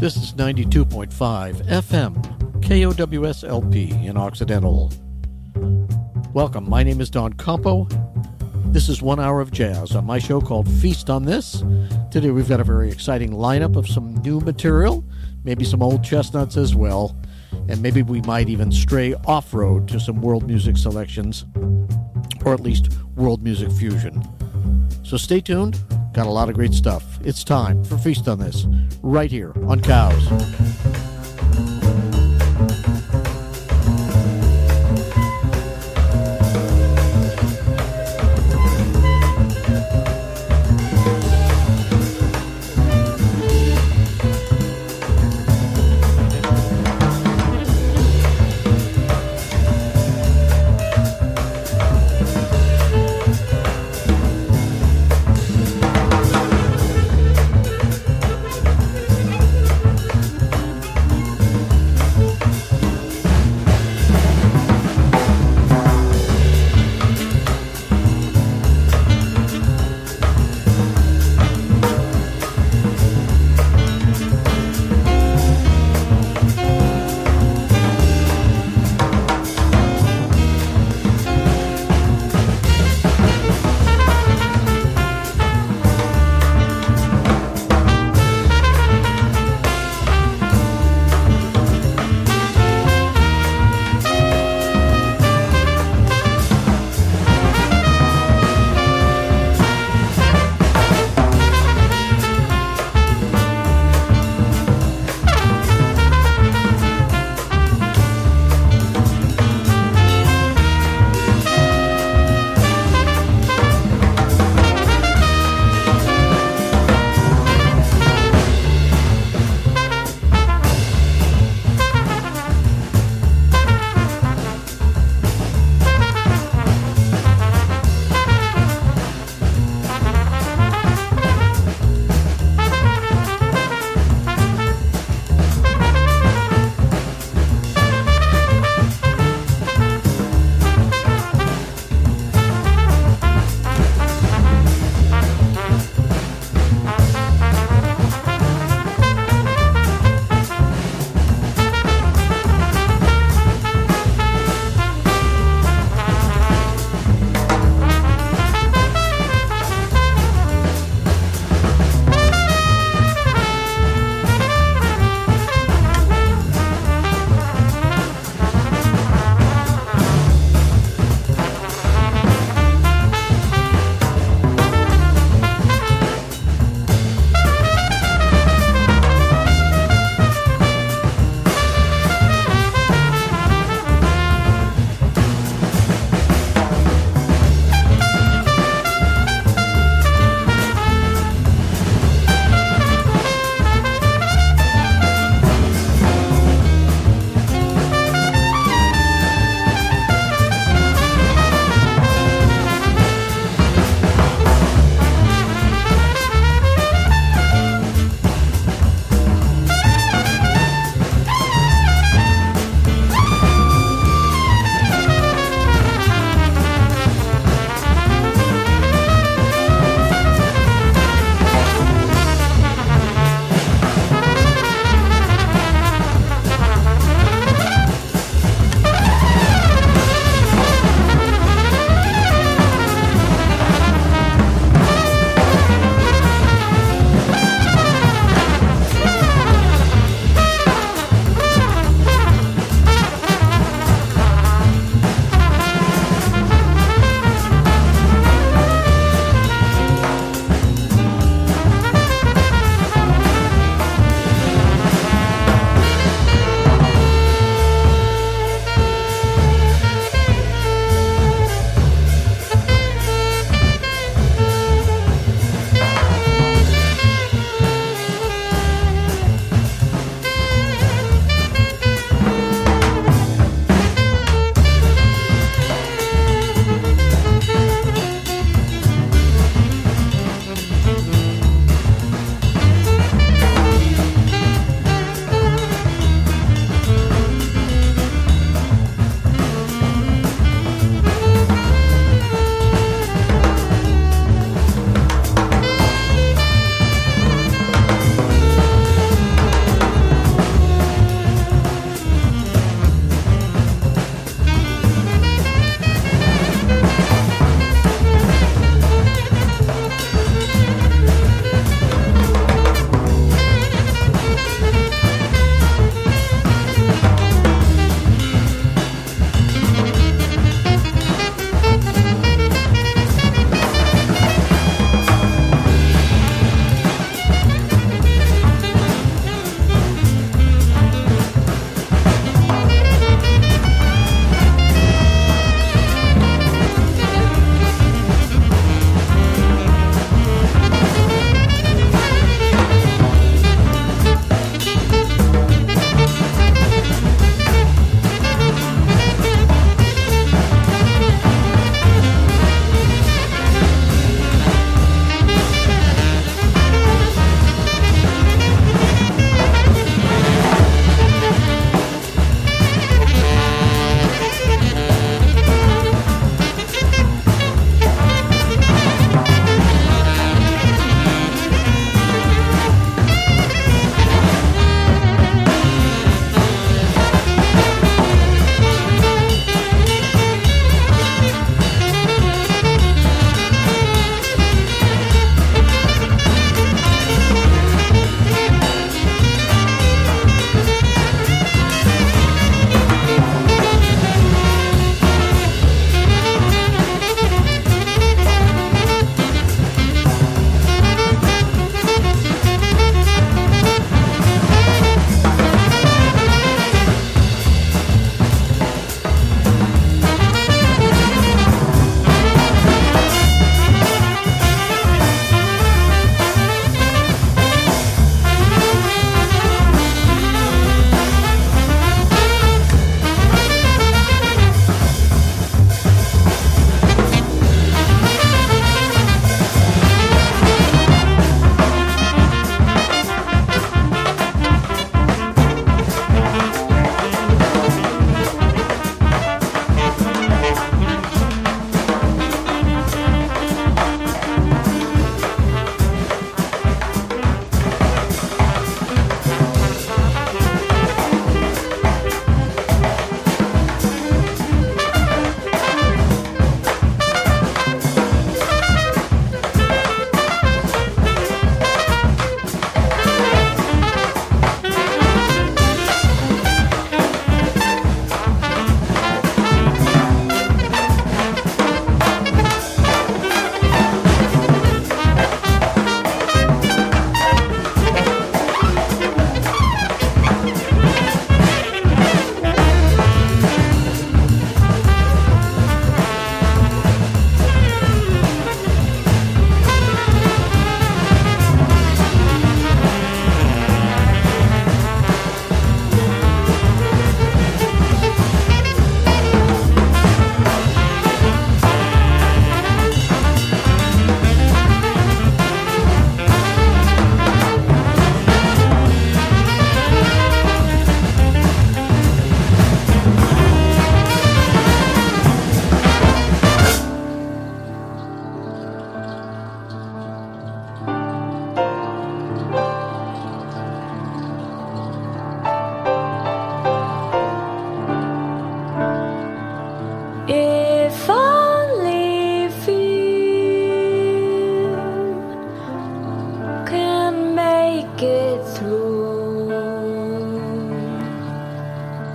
This is 92.5 FM, KOWSLP in Occidental. Welcome, my name is Don Campo. This is one hour of jazz on my show called Feast on This. Today we've got a very exciting lineup of some new material, maybe some old chestnuts as well, and maybe we might even stray off road to some world music selections, or at least world music fusion. So stay tuned. Got a lot of great stuff. It's time for Feast on This, right here on Cows.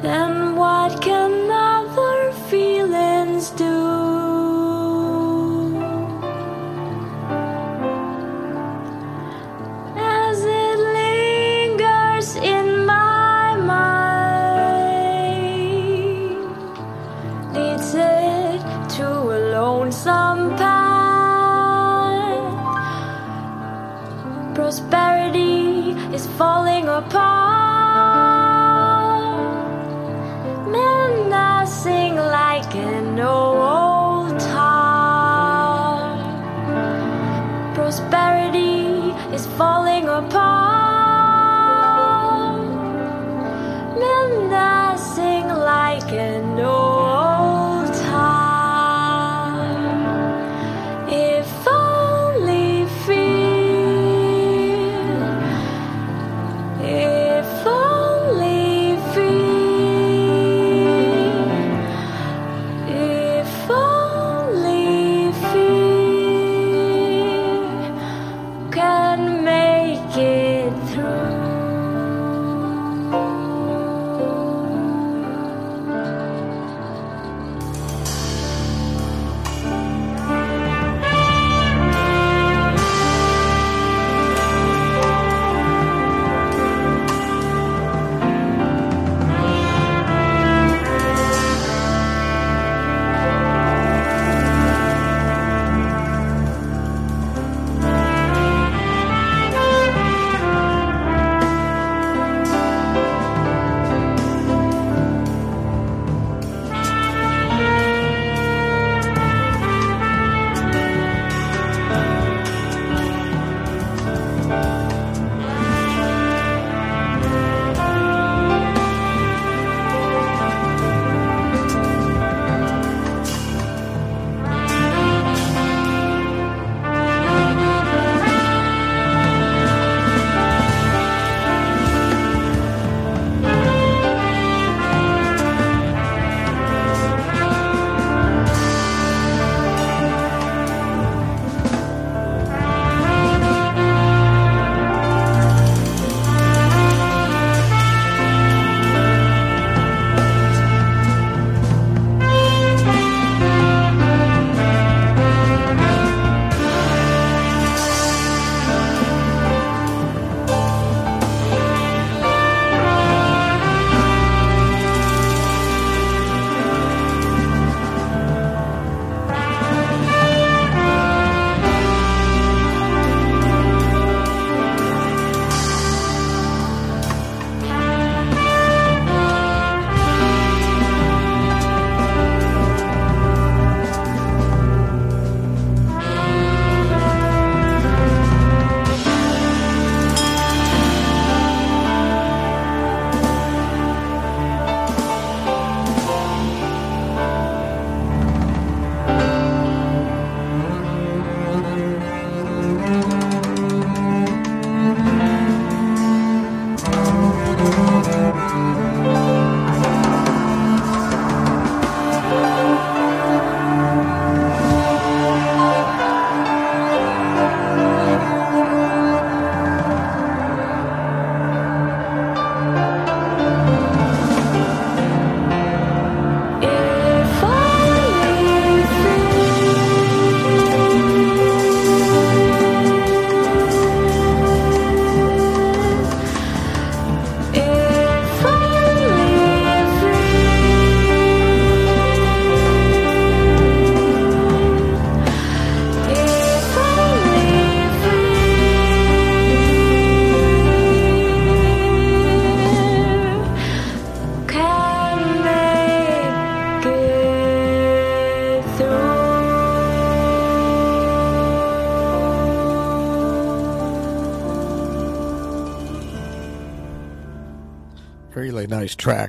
then what can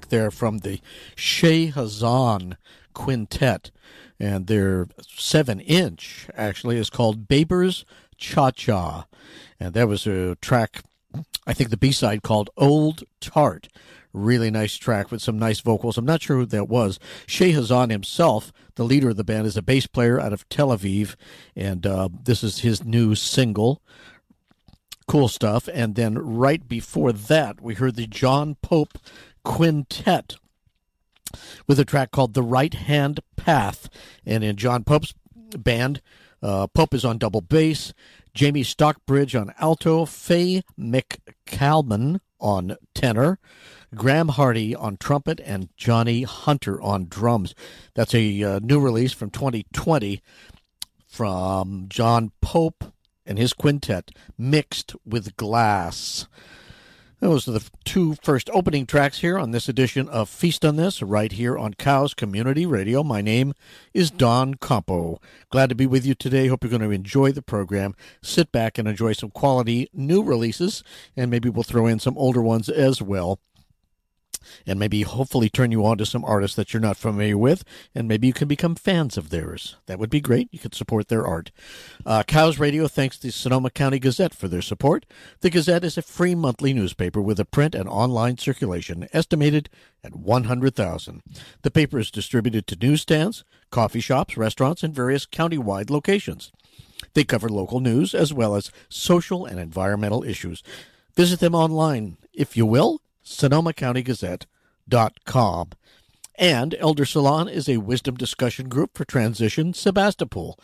there from the Shea Hazan Quintet. And their seven inch actually is called Baber's Cha Cha. And that was a track, I think the B side called Old Tart. Really nice track with some nice vocals. I'm not sure who that was. Shea Hazan himself, the leader of the band, is a bass player out of Tel Aviv. And uh, this is his new single cool stuff. And then right before that, we heard the John Pope Quintet with a track called The Right Hand Path. And in John Pope's band, uh, Pope is on double bass, Jamie Stockbridge on alto, Faye MacCalman on tenor, Graham Hardy on trumpet, and Johnny Hunter on drums. That's a uh, new release from 2020 from John Pope and his quintet mixed with glass. Those are the two first opening tracks here on this edition of Feast on This, right here on Cows Community Radio. My name is Don Campo. Glad to be with you today. Hope you're going to enjoy the program. Sit back and enjoy some quality new releases, and maybe we'll throw in some older ones as well and maybe hopefully turn you on to some artists that you're not familiar with, and maybe you can become fans of theirs. That would be great. You could support their art. Uh, Cows Radio thanks the Sonoma County Gazette for their support. The Gazette is a free monthly newspaper with a print and online circulation estimated at 100,000. The paper is distributed to newsstands, coffee shops, restaurants, and various county-wide locations. They cover local news as well as social and environmental issues. Visit them online, if you will, SonomaCountyGazette.com. And Elder Salon is a wisdom discussion group for Transition Sebastopol.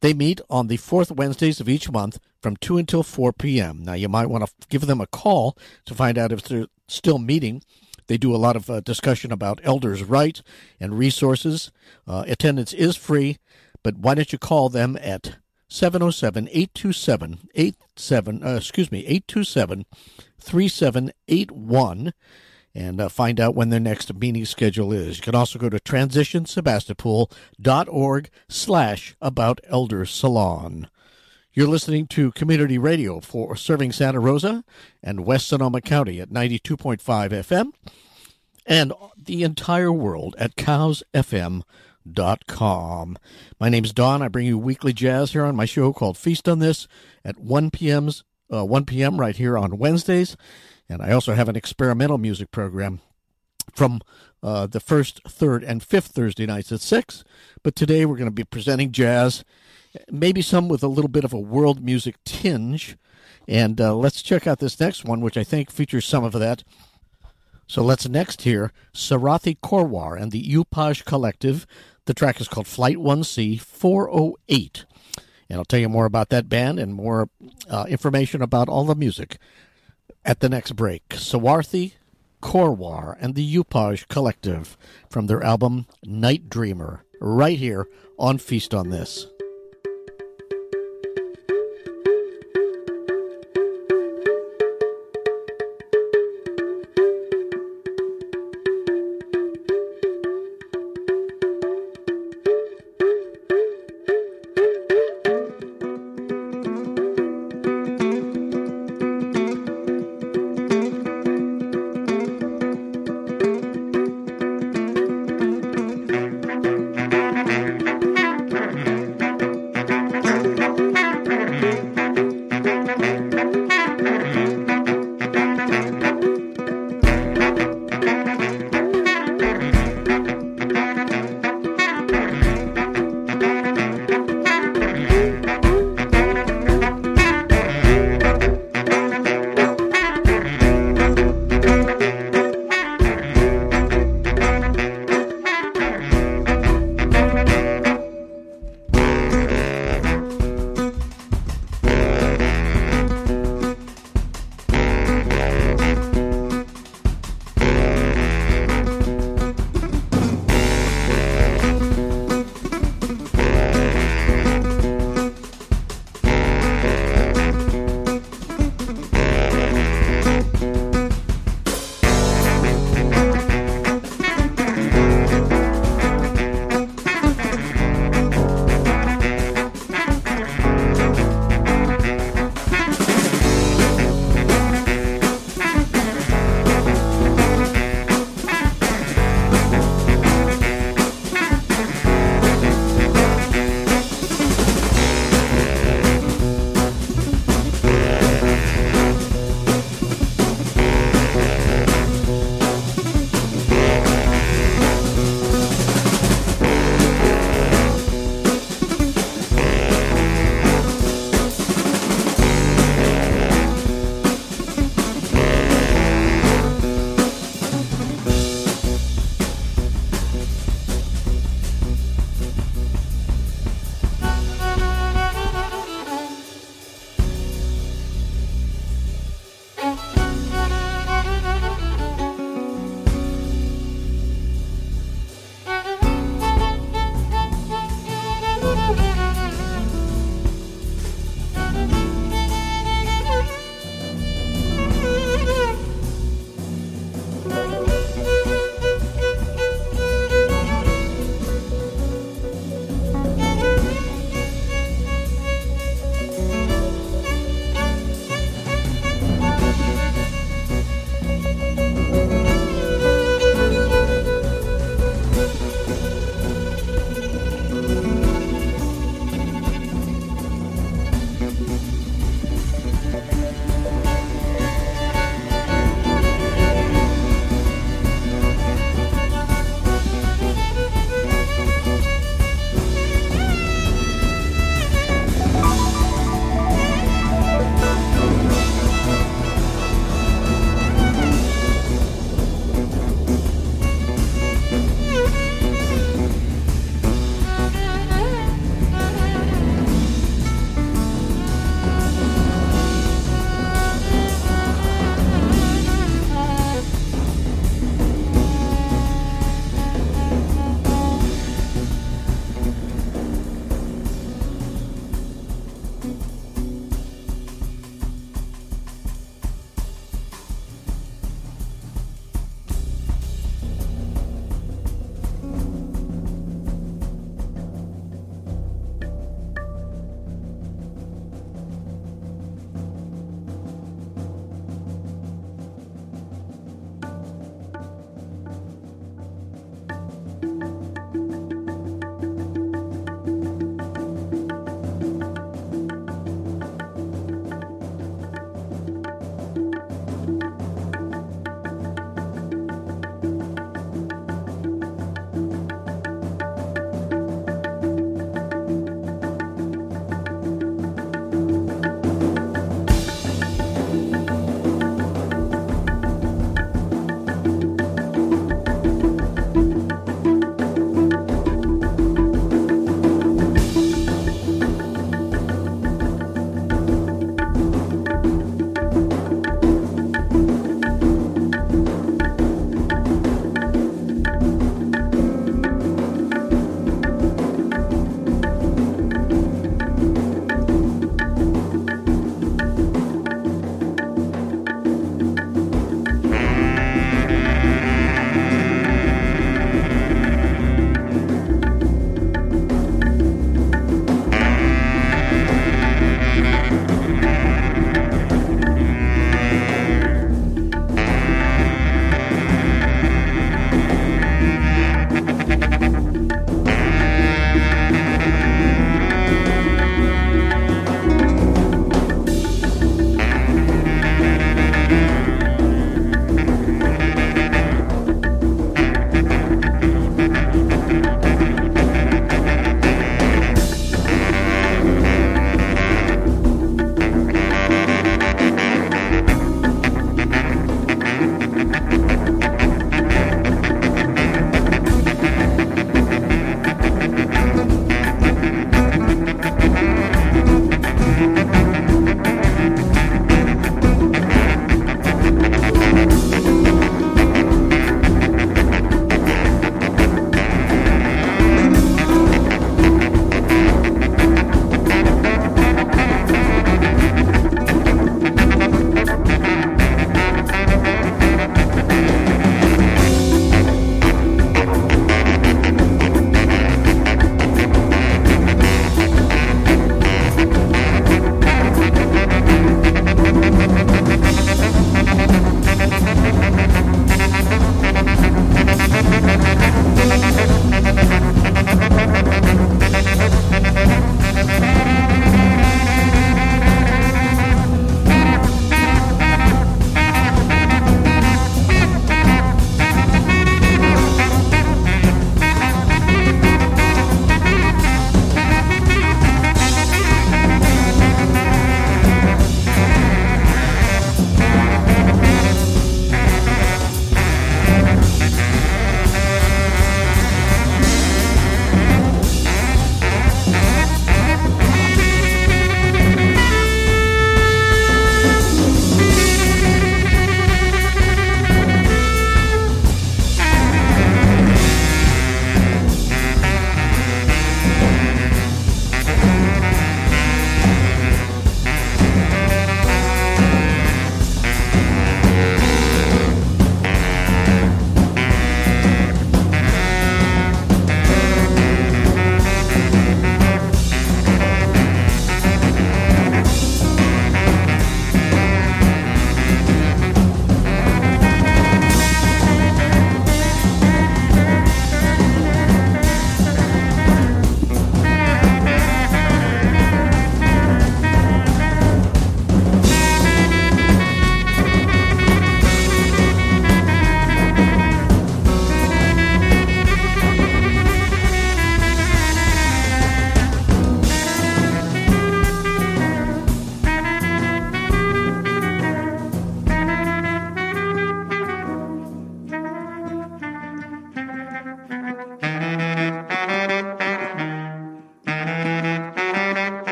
They meet on the fourth Wednesdays of each month from 2 until 4 p.m. Now, you might want to give them a call to find out if they're still meeting. They do a lot of uh, discussion about elders' rights and resources. Uh, attendance is free, but why don't you call them at 707 827 87, uh, excuse me, 827 3781 and uh, find out when their next meeting schedule is. You can also go to transitionsebastopol.org slash about elder salon. You're listening to Community Radio for serving Santa Rosa and West Sonoma County at 92.5 FM and the entire world at cowsfm.com. My name's Don. I bring you weekly jazz here on my show called Feast on This at 1 p.m.'s uh, 1 p.m. right here on Wednesdays. And I also have an experimental music program from uh, the first, third, and fifth Thursday nights at 6. But today we're going to be presenting jazz, maybe some with a little bit of a world music tinge. And uh, let's check out this next one, which I think features some of that. So let's next hear Sarathi Korwar and the Upaj Collective. The track is called Flight 1C 408. And I'll tell you more about that band and more uh, information about all the music at the next break. Sarathi Korwar and the Upaj Collective from their album Night Dreamer, right here on Feast on This.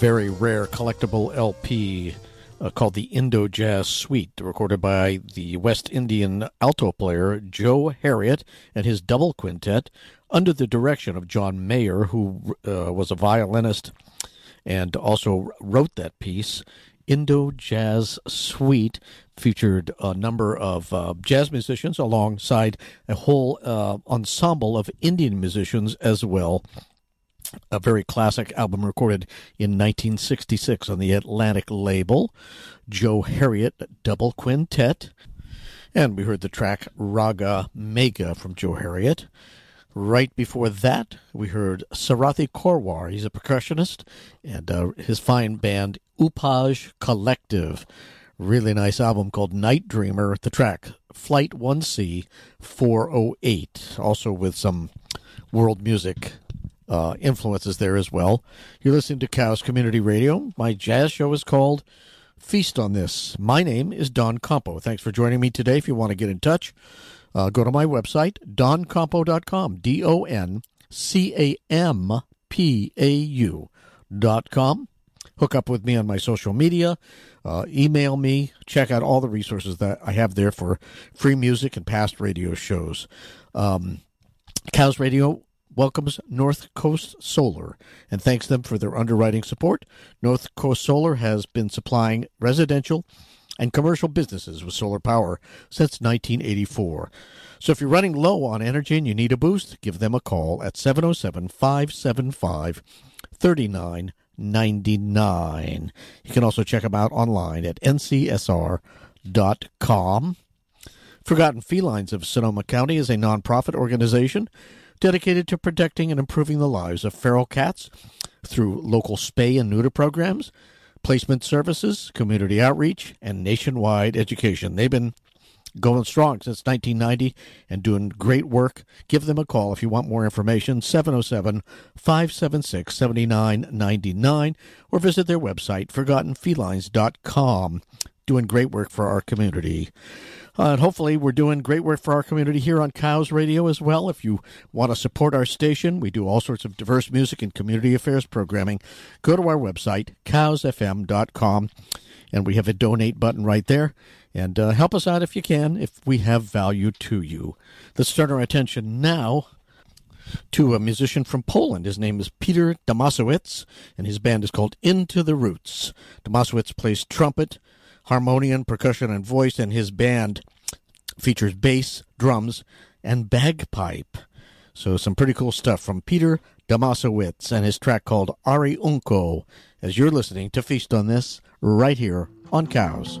Very rare collectible LP uh, called the Indo Jazz Suite, recorded by the West Indian alto player Joe Harriott and his double quintet under the direction of John Mayer, who uh, was a violinist and also wrote that piece. Indo Jazz Suite featured a number of uh, jazz musicians alongside a whole uh, ensemble of Indian musicians as well a very classic album recorded in 1966 on the Atlantic label, Joe Harriott Double Quintet. And we heard the track Raga Mega from Joe Harriott. Right before that, we heard Sarathi Korwar. He's a percussionist, and uh, his fine band Upaj Collective. Really nice album called Night Dreamer. The track Flight 1C 408, also with some world music uh, influences there as well. You're listening to Cows Community Radio. My jazz show is called Feast on This. My name is Don Campau. Thanks for joining me today. If you want to get in touch, uh, go to my website, doncampau.com, D O N C A M P A U.com. Hook up with me on my social media, uh, email me, check out all the resources that I have there for free music and past radio shows. Um, Cows Radio welcomes North Coast Solar and thanks them for their underwriting support. North Coast Solar has been supplying residential and commercial businesses with solar power since 1984. So if you're running low on energy and you need a boost, give them a call at 707 575 3999. You can also check them out online at ncsr.com. Forgotten Felines of Sonoma County is a nonprofit organization dedicated to protecting and improving the lives of feral cats through local spay and neuter programs, placement services, community outreach, and nationwide education. They've been going strong since 1990 and doing great work. Give them a call if you want more information 707 576 7999 or visit their website forgottenfelines.com. Doing great work for our community. Uh, and hopefully, we're doing great work for our community here on Cows Radio as well. If you want to support our station, we do all sorts of diverse music and community affairs programming. Go to our website, cowsfm.com, and we have a donate button right there. And uh, help us out if you can, if we have value to you. Let's turn our attention now to a musician from Poland. His name is Peter Damasiewicz, and his band is called Into the Roots. Damasiewicz plays trumpet, harmonium, percussion, and voice, and his band features bass, drums, and bagpipe. So some pretty cool stuff from Peter Damasiewicz and his track called Ari Unko as you're listening to Feast on This right here on Cows.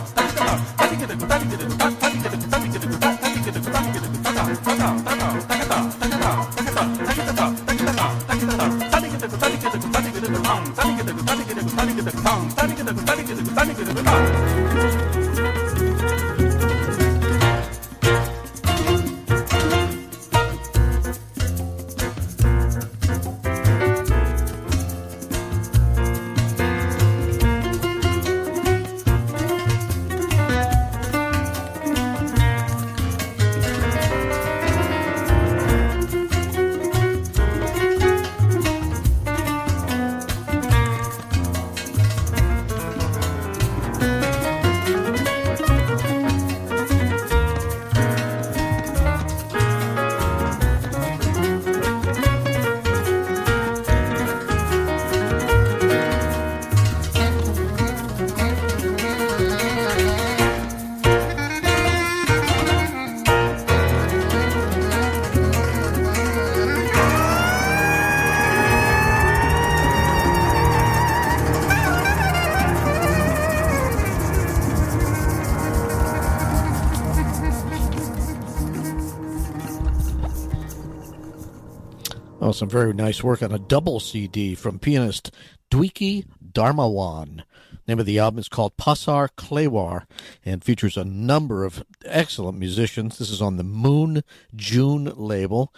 Some very nice work on a double CD from pianist Dwiki Dharmawan. Name of the album is called Pasar Klewer and features a number of excellent musicians. This is on the Moon June label.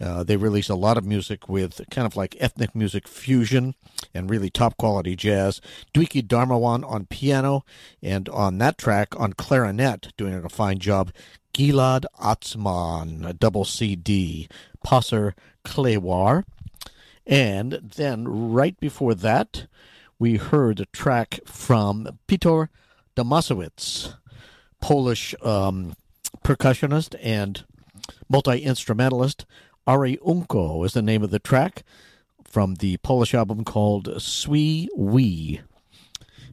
Uh, they release a lot of music with kind of like ethnic music fusion and really top quality jazz. Dwiki Dharmawan on piano, and on that track on clarinet, doing a fine job, Gilad Atzmon, a double CD, Pasar Klewer. And then right before that, we heard a track from Peter Damasiewicz, Polish um, percussionist and multi instrumentalist. Ari Unko is the name of the track from the Polish album called Sui We.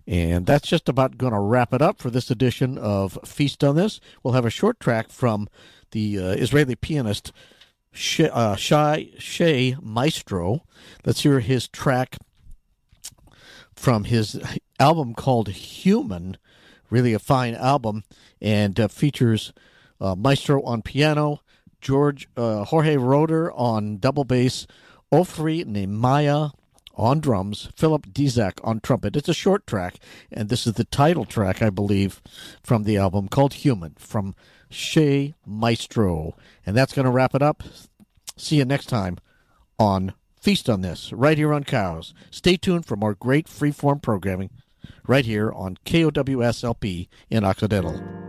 And that's just about going to wrap it up for this edition of Feast on This. We'll have a short track from the uh, Israeli pianist Shai, uh, Maestro. Let's hear his track from his album called Human. Really a fine album and uh, features uh, Maestro on piano, George uh, Jorge Roeder on double bass, Ofri Nehemya on drums, Philip Dizack on trumpet. It's a short track, and this is the title track, I believe, from the album called Human from Shai Maestro. And that's going to wrap it up. See you next time on Feast on This, right here on Cows. Stay tuned for more great freeform programming right here on KOWSLP in Occidental.